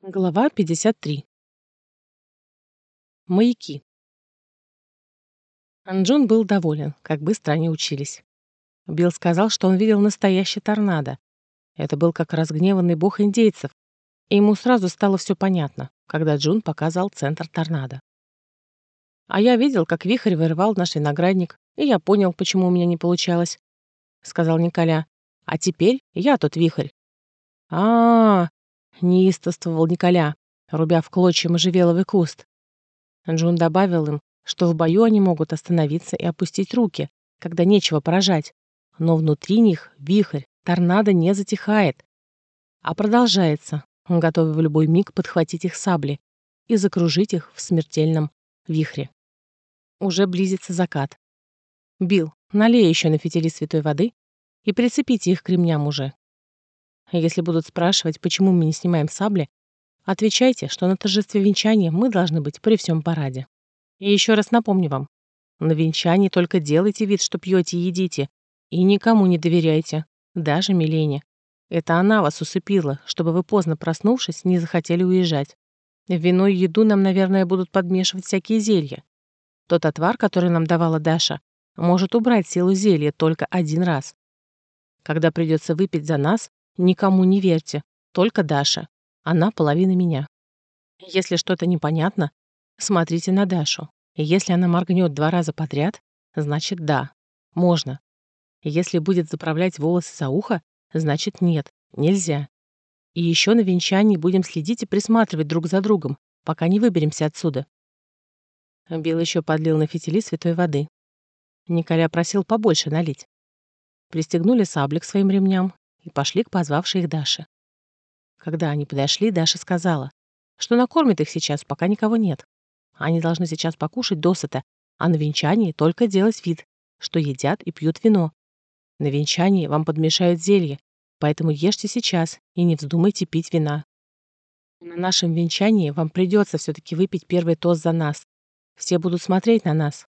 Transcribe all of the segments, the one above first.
Глава 53. Маяки. Анджун был доволен, как быстро они учились. Билл сказал, что он видел настоящий торнадо. Это был как разгневанный бог индейцев, и ему сразу стало все понятно, когда Джун показал центр торнадо. «А я видел, как вихрь вырывал наш виноградник, и я понял, почему у меня не получалось», — сказал Николя. «А теперь я тот вихрь». «А, -а, -а неистовствовал Николя, рубя в клочья можжевеловый куст. Джун добавил им, что в бою они могут остановиться и опустить руки, когда нечего поражать, но внутри них вихрь, торнадо не затихает, а продолжается, готовый в любой миг подхватить их сабли и закружить их в смертельном вихре. Уже близится закат. Бил, налей еще на фитили святой воды и прицепите их к ремням уже. Если будут спрашивать, почему мы не снимаем сабли, отвечайте, что на торжестве венчания мы должны быть при всем параде. И еще раз напомню вам, на венчании только делайте вид, что пьете и едите, и никому не доверяйте, даже Милене. Это она вас усыпила, чтобы вы поздно проснувшись не захотели уезжать. Вино и еду нам, наверное, будут подмешивать всякие зелья. Тот отвар, который нам давала Даша, может убрать силу зелья только один раз. Когда придется выпить за нас, Никому не верьте, только Даша. Она половина меня. Если что-то непонятно, смотрите на Дашу. Если она моргнет два раза подряд, значит да, можно. Если будет заправлять волосы за ухо, значит нет, нельзя. И еще на венчании будем следить и присматривать друг за другом, пока не выберемся отсюда. Билл еще подлил на фитили святой воды. Николя просил побольше налить. Пристегнули сабли к своим ремням и пошли к позвавшей их Даше. Когда они подошли, Даша сказала, что накормит их сейчас, пока никого нет. Они должны сейчас покушать досыта, а на венчании только делать вид, что едят и пьют вино. На венчании вам подмешают зелье, поэтому ешьте сейчас и не вздумайте пить вина. На нашем венчании вам придется все-таки выпить первый тост за нас. Все будут смотреть на нас.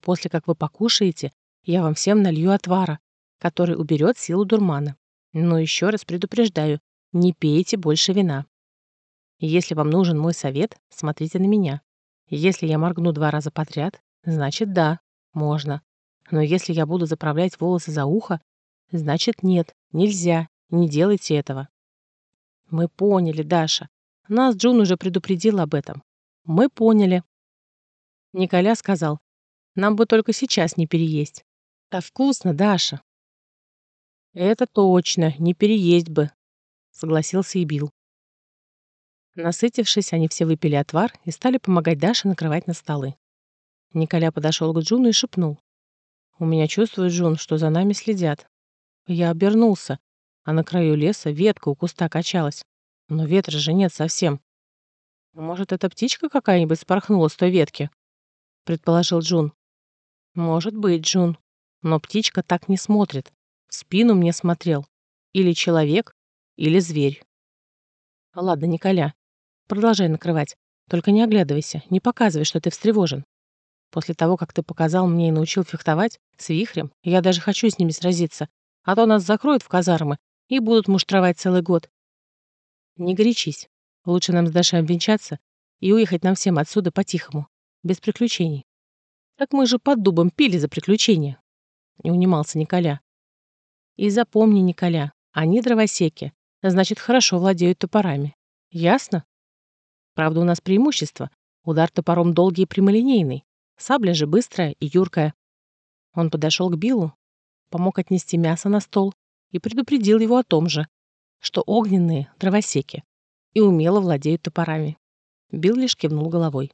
После как вы покушаете, я вам всем налью отвара, который уберет силу дурмана. Но еще раз предупреждаю, не пейте больше вина. Если вам нужен мой совет, смотрите на меня. Если я моргну два раза подряд, значит да, можно. Но если я буду заправлять волосы за ухо, значит нет, нельзя, не делайте этого. Мы поняли, Даша. Нас Джун уже предупредил об этом. Мы поняли. Николя сказал, нам бы только сейчас не переесть. Да вкусно, Даша. «Это точно, не переесть бы», — согласился и Билл. Насытившись, они все выпили отвар и стали помогать Даше накрывать на столы. Николя подошел к Джуну и шепнул. «У меня чувствует Джун, что за нами следят». Я обернулся, а на краю леса ветка у куста качалась. Но ветра же нет совсем. «Может, эта птичка какая-нибудь спорхнула с той ветки?» — предположил Джун. «Может быть, Джун. Но птичка так не смотрит. В спину мне смотрел. Или человек, или зверь. Ладно, Николя, продолжай накрывать. Только не оглядывайся, не показывай, что ты встревожен. После того, как ты показал мне и научил фехтовать с вихрем, я даже хочу с ними сразиться, а то нас закроют в казармы и будут муштровать целый год. Не горячись. Лучше нам с Дашей обвенчаться и уехать нам всем отсюда по-тихому, без приключений. Так мы же под дубом пили за приключения. Не унимался Николя. И запомни, Николя, они дровосеки, значит, хорошо владеют топорами. Ясно? Правда, у нас преимущество. Удар топором долгий и прямолинейный. Сабля же быстрая и юркая. Он подошел к Биллу, помог отнести мясо на стол и предупредил его о том же, что огненные дровосеки и умело владеют топорами. Билл лишь кивнул головой.